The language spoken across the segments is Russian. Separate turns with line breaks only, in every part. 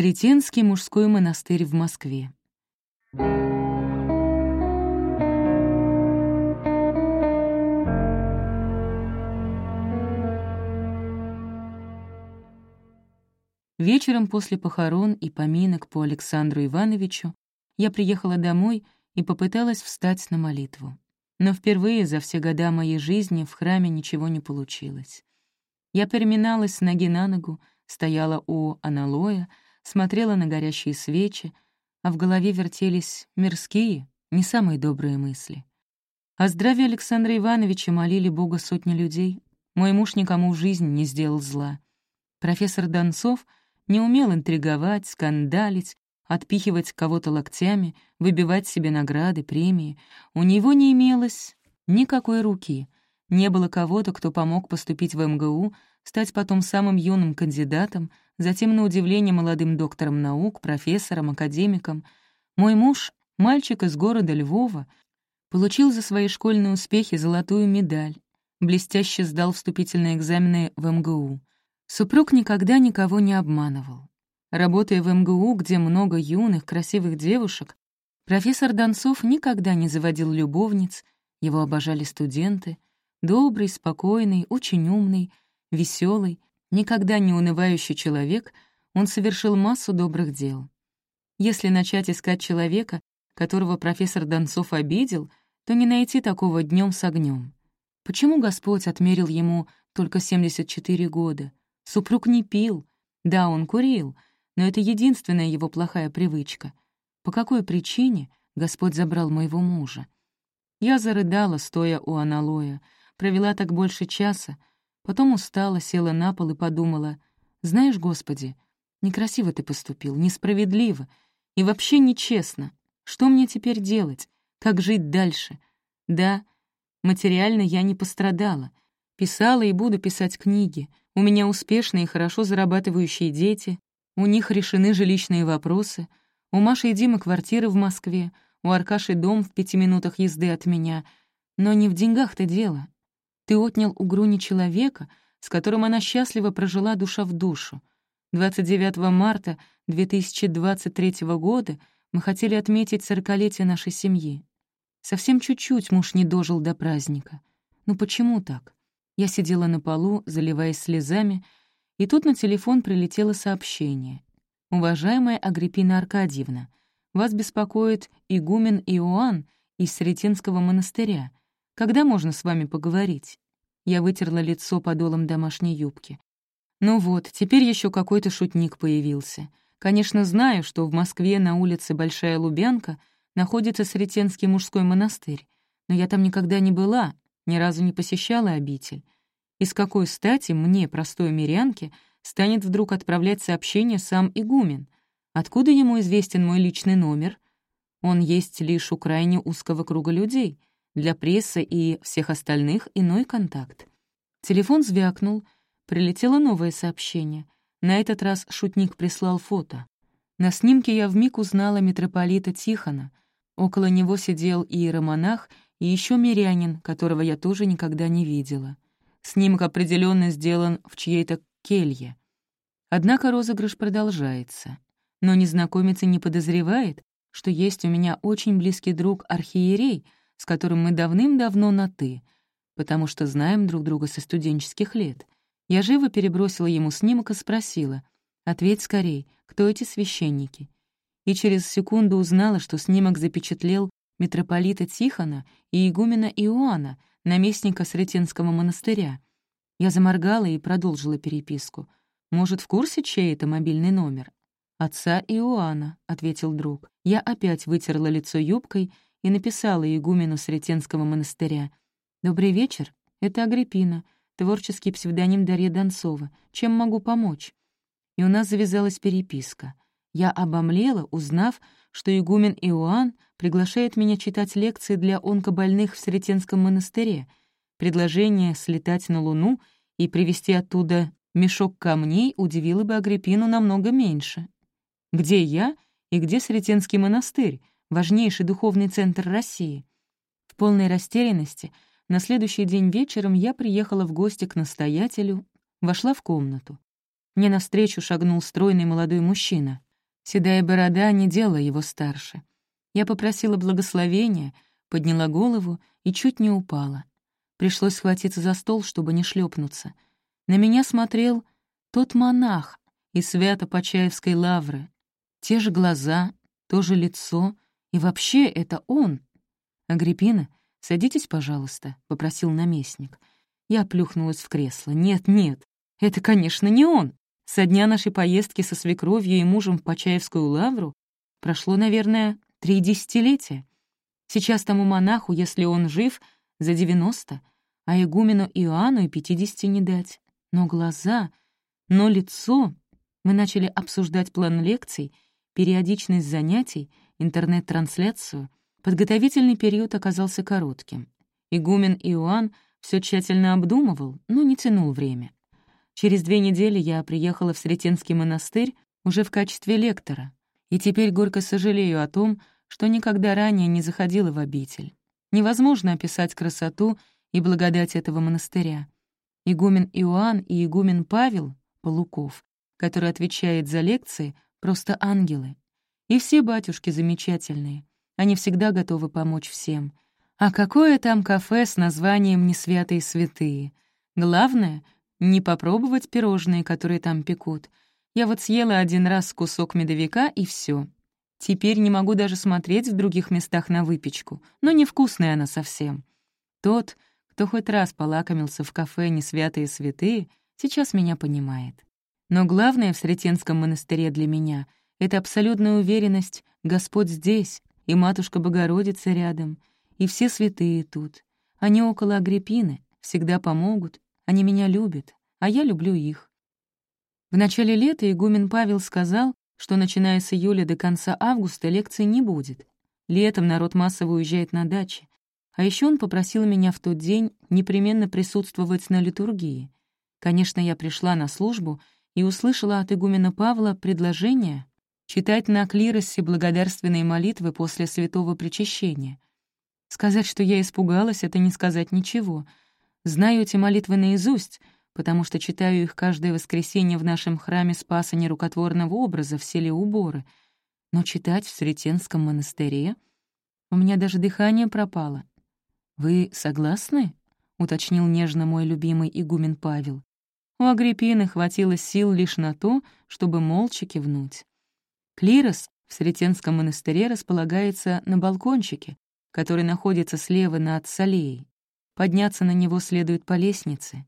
Сретенский мужской монастырь в Москве. Вечером после похорон и поминок по Александру Ивановичу я приехала домой и попыталась встать на молитву. Но впервые за все года моей жизни в храме ничего не получилось. Я переминалась с ноги на ногу, стояла у аналоя, смотрела на горящие свечи, а в голове вертелись мирские, не самые добрые мысли. О здравии Александра Ивановича молили Бога сотни людей. Мой муж никому в жизни не сделал зла. Профессор Донцов не умел интриговать, скандалить, отпихивать кого-то локтями, выбивать себе награды, премии. У него не имелось никакой руки. Не было кого-то, кто помог поступить в МГУ, стать потом самым юным кандидатом, затем, на удивление, молодым доктором наук, профессором, академиком. Мой муж, мальчик из города Львова, получил за свои школьные успехи золотую медаль, блестяще сдал вступительные экзамены в МГУ. Супруг никогда никого не обманывал. Работая в МГУ, где много юных, красивых девушек, профессор Донцов никогда не заводил любовниц, его обожали студенты. Добрый, спокойный, очень умный, веселый, никогда не унывающий человек, он совершил массу добрых дел. Если начать искать человека, которого профессор Донцов обидел, то не найти такого днем с огнем. Почему Господь отмерил ему только 74 года? Супруг не пил. Да, он курил, но это единственная его плохая привычка. По какой причине Господь забрал моего мужа? Я зарыдала, стоя у аналоя, провела так больше часа, Потом устала, села на пол и подумала, «Знаешь, Господи, некрасиво ты поступил, несправедливо и вообще нечестно. Что мне теперь делать? Как жить дальше? Да, материально я не пострадала. Писала и буду писать книги. У меня успешные и хорошо зарабатывающие дети. У них решены жилищные вопросы. У Маши и Димы квартиры в Москве. У Аркаши дом в пяти минутах езды от меня. Но не в деньгах-то дело. Ты отнял у Груни человека, с которым она счастливо прожила душа в душу. 29 марта 2023 года мы хотели отметить сорокалетие нашей семьи. Совсем чуть-чуть муж не дожил до праздника. Ну почему так? Я сидела на полу, заливаясь слезами, и тут на телефон прилетело сообщение. «Уважаемая Агриппина Аркадьевна, вас беспокоит игумен Иоанн из Сретенского монастыря. Когда можно с вами поговорить?» Я вытерла лицо подолом домашней юбки. Ну вот, теперь еще какой-то шутник появился. Конечно, знаю, что в Москве на улице Большая Лубянка находится Сретенский мужской монастырь, но я там никогда не была, ни разу не посещала обитель. И с какой стати мне, простой мирянке, станет вдруг отправлять сообщение сам игумен? Откуда ему известен мой личный номер? Он есть лишь у крайне узкого круга людей — для прессы и всех остальных иной контакт. Телефон звякнул, прилетело новое сообщение. На этот раз шутник прислал фото. На снимке я вмиг узнала митрополита Тихона. Около него сидел иеромонах и еще мирянин, которого я тоже никогда не видела. Снимок определенно сделан в чьей-то келье. Однако розыгрыш продолжается. Но незнакомец и не подозревает, что есть у меня очень близкий друг архиерей — с которым мы давным-давно на «ты», потому что знаем друг друга со студенческих лет. Я живо перебросила ему снимок и спросила, «Ответь скорей, кто эти священники?» И через секунду узнала, что снимок запечатлел митрополита Тихона и игумена Иоанна, наместника Сретенского монастыря. Я заморгала и продолжила переписку. «Может, в курсе, чей это мобильный номер?» «Отца Иоанна», — ответил друг. Я опять вытерла лицо юбкой и написала игумену Сретенского монастыря. «Добрый вечер, это Агриппина, творческий псевдоним Дарья Донцова. Чем могу помочь?» И у нас завязалась переписка. Я обомлела, узнав, что игумен Иоанн приглашает меня читать лекции для онкобольных в Сретенском монастыре. Предложение слетать на Луну и привезти оттуда мешок камней удивило бы Агриппину намного меньше. Где я и где Сретенский монастырь? Важнейший духовный центр России. В полной растерянности на следующий день вечером я приехала в гости к настоятелю, вошла в комнату. Мне навстречу шагнул стройный молодой мужчина. Седая борода не делала его старше. Я попросила благословения, подняла голову и чуть не упала. Пришлось схватиться за стол, чтобы не шлепнуться. На меня смотрел тот монах из Свято-Почаевской лавры. Те же глаза, то же лицо, и вообще это он. «Агриппина, садитесь, пожалуйста», — попросил наместник. Я плюхнулась в кресло. «Нет, нет, это, конечно, не он. Со дня нашей поездки со свекровью и мужем в Почаевскую лавру прошло, наверное, три десятилетия. Сейчас тому монаху, если он жив, за девяносто, а игумену Иоанну и пятидесяти не дать. Но глаза, но лицо... Мы начали обсуждать план лекций, периодичность занятий, интернет-трансляцию. Подготовительный период оказался коротким. Игумен Иоанн все тщательно обдумывал, но не тянул время. Через две недели я приехала в Сретенский монастырь уже в качестве лектора, и теперь горько сожалею о том, что никогда ранее не заходила в обитель. Невозможно описать красоту и благодать этого монастыря. Игумен Иоанн и игумен Павел, Полуков, который отвечает за лекции, просто ангелы. И все батюшки замечательные. Они всегда готовы помочь всем. А какое там кафе с названием «Не святые святые»? Главное — не попробовать пирожные, которые там пекут. Я вот съела один раз кусок медовика, и все. Теперь не могу даже смотреть в других местах на выпечку, но невкусная она совсем. Тот, кто хоть раз полакомился в кафе «Несвятые святые», сейчас меня понимает. Но главное в Сретенском монастыре для меня — это абсолютная уверенность «Господь здесь, и Матушка Богородица рядом, и все святые тут. Они около Агриппины, всегда помогут, они меня любят, а я люблю их». В начале лета игумен Павел сказал, что начиная с июля до конца августа лекций не будет. Летом народ массово уезжает на дачи. А еще он попросил меня в тот день непременно присутствовать на литургии. Конечно, я пришла на службу и услышала от игумена Павла предложение читать на клиросе благодарственные молитвы после святого причащения. Сказать, что я испугалась, это не сказать ничего. Знаю эти молитвы наизусть, потому что читаю их каждое воскресенье в нашем храме Спаса нерукотворного образа в селе Уборы. Но читать в Сретенском монастыре... У меня даже дыхание пропало. «Вы согласны?» — уточнил нежно мой любимый игумен Павел. У Агриппины хватило сил лишь на то, чтобы молча кивнуть. Клирос в Сретенском монастыре располагается на балкончике, который находится слева над Салеей. Подняться на него следует по лестнице.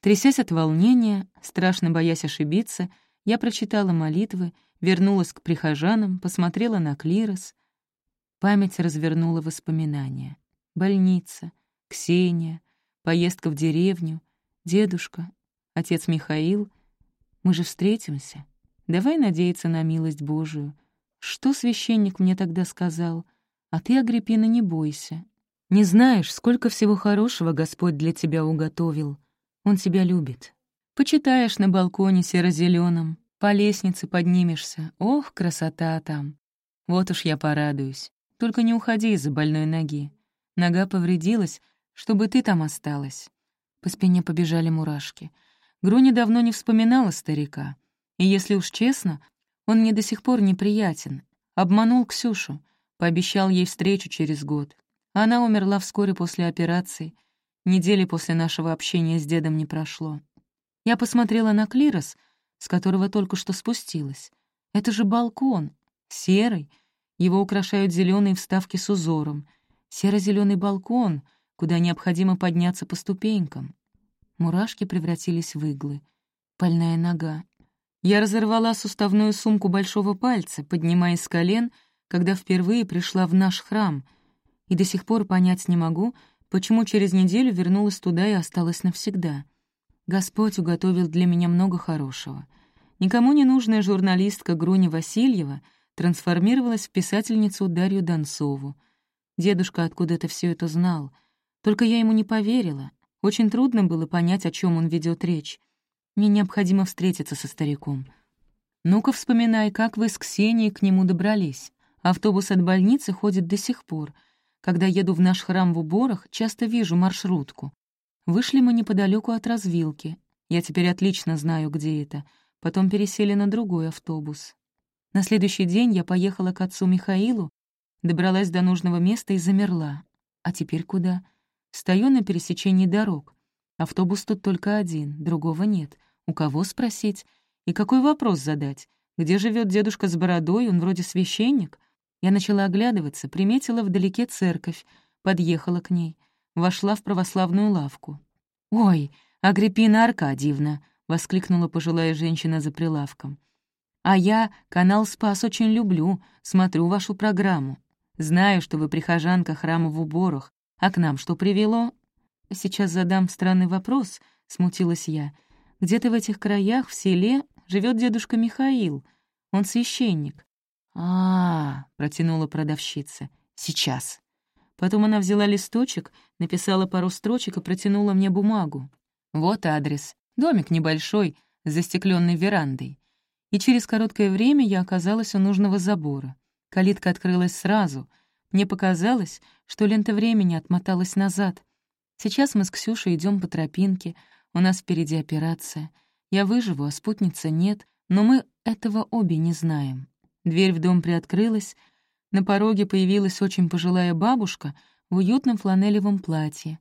Трясясь от волнения, страшно боясь ошибиться, я прочитала молитвы, вернулась к прихожанам, посмотрела на клирос. Память развернула воспоминания больница, Ксения, поездка в деревню, дедушка, отец Михаил. Мы же встретимся. Давай надеяться на милость Божию. Что священник мне тогда сказал? А ты, Агриппина, не бойся. Не знаешь, сколько всего хорошего Господь для тебя уготовил. Он тебя любит. Почитаешь на балконе серо-зелёном, по лестнице поднимешься. Ох, красота там. Вот уж я порадуюсь. Только не уходи из-за больной ноги. Нога повредилась, чтобы ты там осталась. По спине побежали мурашки. Груня давно не вспоминала старика. И если уж честно, он мне до сих пор неприятен. Обманул Ксюшу, пообещал ей встречу через год. Она умерла вскоре после операции. Недели после нашего общения с дедом не прошло. Я посмотрела на клирос, с которого только что спустилась. Это же балкон, серый. Его украшают зеленые вставки с узором — серо-зеленый балкон, куда необходимо подняться по ступенькам. Мурашки превратились в иглы. Больная нога. Я разорвала суставную сумку большого пальца, поднимаясь с колен, когда впервые пришла в наш храм, и до сих пор понять не могу, почему через неделю вернулась туда и осталась навсегда. Господь уготовил для меня много хорошего. Никому не нужная журналистка Груня Васильева трансформировалась в писательницу Дарью Донцову — Дедушка откуда-то все это знал. Только я ему не поверила. Очень трудно было понять, о чем он ведет речь. Мне необходимо встретиться со стариком. Ну-ка вспоминай, как вы с Ксенией к нему добрались. Автобус от больницы ходит до сих пор. Когда еду в наш храм в уборах, часто вижу маршрутку. Вышли мы неподалеку от развилки. Я теперь отлично знаю, где это. Потом пересели на другой автобус. На следующий день я поехала к отцу Михаилу, добралась до нужного места и замерла. А теперь куда? Стою на пересечении дорог. Автобус тут только один, другого нет. У кого спросить? И какой вопрос задать? Где живет дедушка с бородой, он вроде священник? Я начала оглядываться, приметила вдалеке церковь, подъехала к ней, вошла в православную лавку. «Ой, Агриппина Аркадьевна!» — воскликнула пожилая женщина за прилавком. «А я канал «Спас» очень люблю, смотрю вашу программу. Знаю, что вы прихожанка храма в уборах. А к нам что привело?» «Сейчас задам странный вопрос», — смутилась я. «Где-то в этих краях, в селе, живет дедушка Михаил. Он священник. А, -а, -а протянула продавщица. «Сейчас». Потом она взяла листочек, написала пару строчек и протянула мне бумагу. Вот адрес. Домик небольшой, с застекленной верандой. И через короткое время я оказалась у нужного забора. Калитка открылась сразу. Мне показалось, что лента времени отмоталась назад. Сейчас мы с Ксюшей идем по тропинке, у нас впереди операция. Я выживу, а спутницы нет, но мы этого обе не знаем. Дверь в дом приоткрылась, на пороге появилась очень пожилая бабушка в уютном фланелевом платье.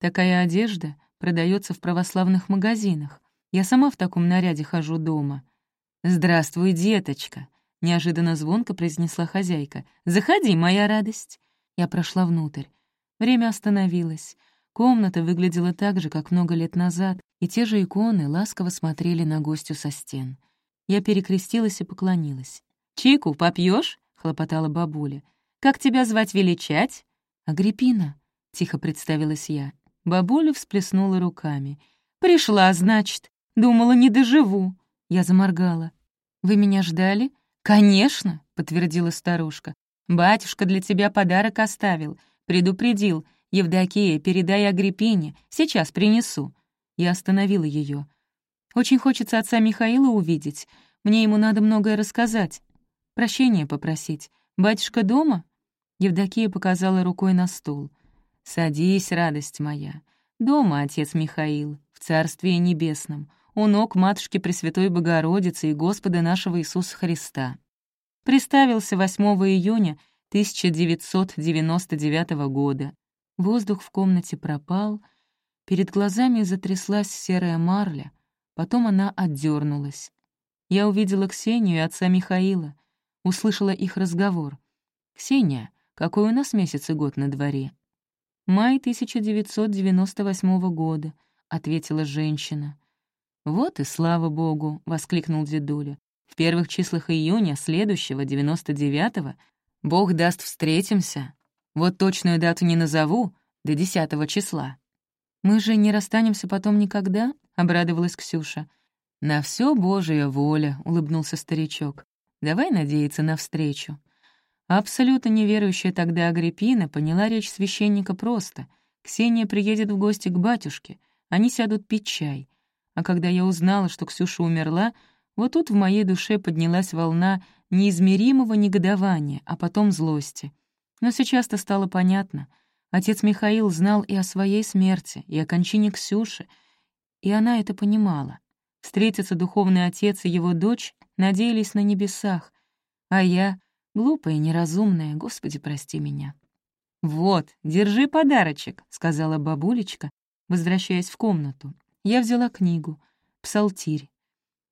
Такая одежда продается в православных магазинах. Я сама в таком наряде хожу дома. «Здравствуй, деточка!» — неожиданно звонко произнесла хозяйка. «Заходи, моя радость!» Я прошла внутрь. Время остановилось. Комната выглядела так же, как много лет назад, и те же иконы ласково смотрели на гостю со стен. Я перекрестилась и поклонилась. «Чику, попьешь? хлопотала бабуля. «Как тебя звать величать?» «Агриппина», — тихо представилась я. Бабуля всплеснула руками. «Пришла, значит. Думала, не доживу». Я заморгала. «Вы меня ждали?» «Конечно», — подтвердила старушка. «Батюшка для тебя подарок оставил. Предупредил. Евдокия, передай Агриппине. Сейчас принесу». Я остановила ее. «Очень хочется отца Михаила увидеть. Мне ему надо многое рассказать. Прощения попросить. Батюшка дома?» Евдокия показала рукой на стул. «Садись, радость моя. Дома отец Михаил, в Царстве Небесном, у ног Матушки Пресвятой Богородицы и Господа нашего Иисуса Христа». Приставился 8 июня 1999 года. Воздух в комнате пропал, перед глазами затряслась серая марля, потом она отдернулась. Я увидела Ксению и отца Михаила услышала их разговор. «Ксения, какой у нас месяц и год на дворе?» «Май 1998 года», — ответила женщина. «Вот и слава богу!» — воскликнул дедуля. «В первых числах июня следующего, 99-го, Бог даст встретимся. Вот точную дату не назову, до 10 числа». «Мы же не расстанемся потом никогда?» — обрадовалась Ксюша. «На все Божья воля», — улыбнулся старичок. Давай надеяться на встречу. Абсолютно неверующая тогда Агриппина поняла речь священника просто. Ксения приедет в гости к батюшке, они сядут пить чай. А когда я узнала, что Ксюша умерла, вот тут в моей душе поднялась волна неизмеримого негодования, а потом злости. Но сейчас-то стало понятно. Отец Михаил знал и о своей смерти, и о кончине Ксюши, и она это понимала. Встретятся духовный отец и его дочь, надеялись на небесах, а я, глупая и неразумная, Господи, прости меня. «Вот, держи подарочек», — сказала бабулечка, возвращаясь в комнату. Я взяла книгу «Псалтирь».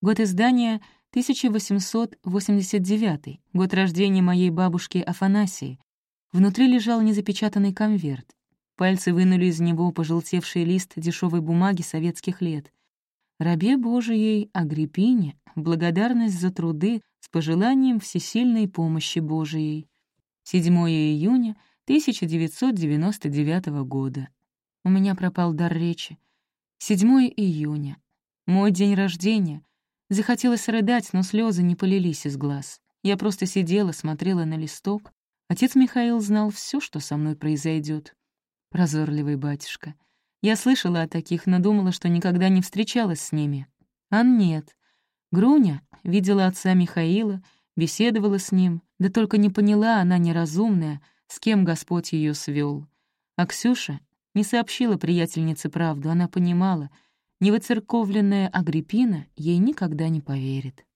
Год издания 1889, год рождения моей бабушки Афанасии. Внутри лежал незапечатанный конверт. Пальцы вынули из него пожелтевший лист дешевой бумаги советских лет. Рабе Божией Агриппине благодарность за труды с пожеланием всесильной помощи Божией. 7 июня 1999 года. У меня пропал дар речи. 7 июня. Мой день рождения. Захотелось рыдать, но слезы не полились из глаз. Я просто сидела, смотрела на листок. Отец Михаил знал все, что со мной произойдет. Прозорливый батюшка. Я слышала о таких, но думала, что никогда не встречалась с ними. А нет. Груня видела отца Михаила, беседовала с ним, да только не поняла она неразумная, с кем Господь ее свел. А Ксюша не сообщила приятельнице правду, она понимала, невыцерковленная Агриппина ей никогда не поверит.